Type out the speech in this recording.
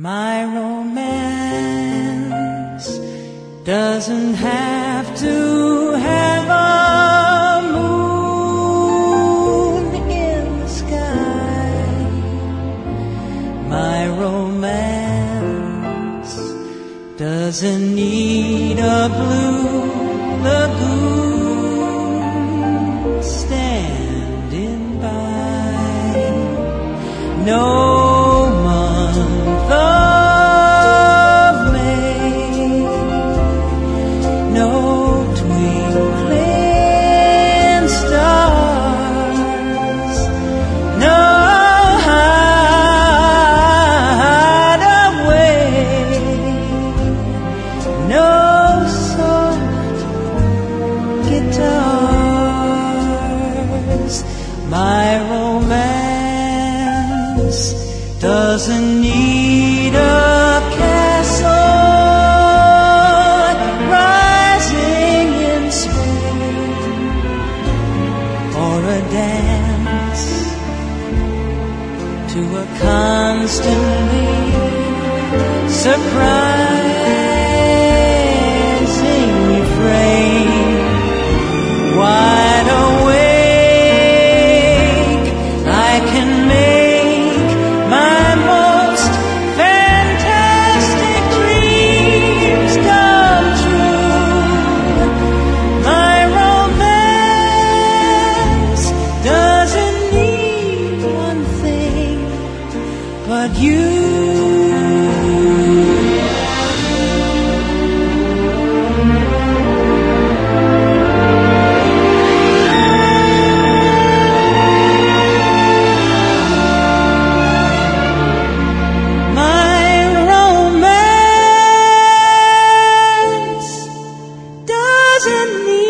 My romance doesn't have to have a moon in the sky. My romance doesn't need a blue lagoon standing by. No doesn't need a castle rising in Spain or a dance to a constantly surprising about you. doesn't need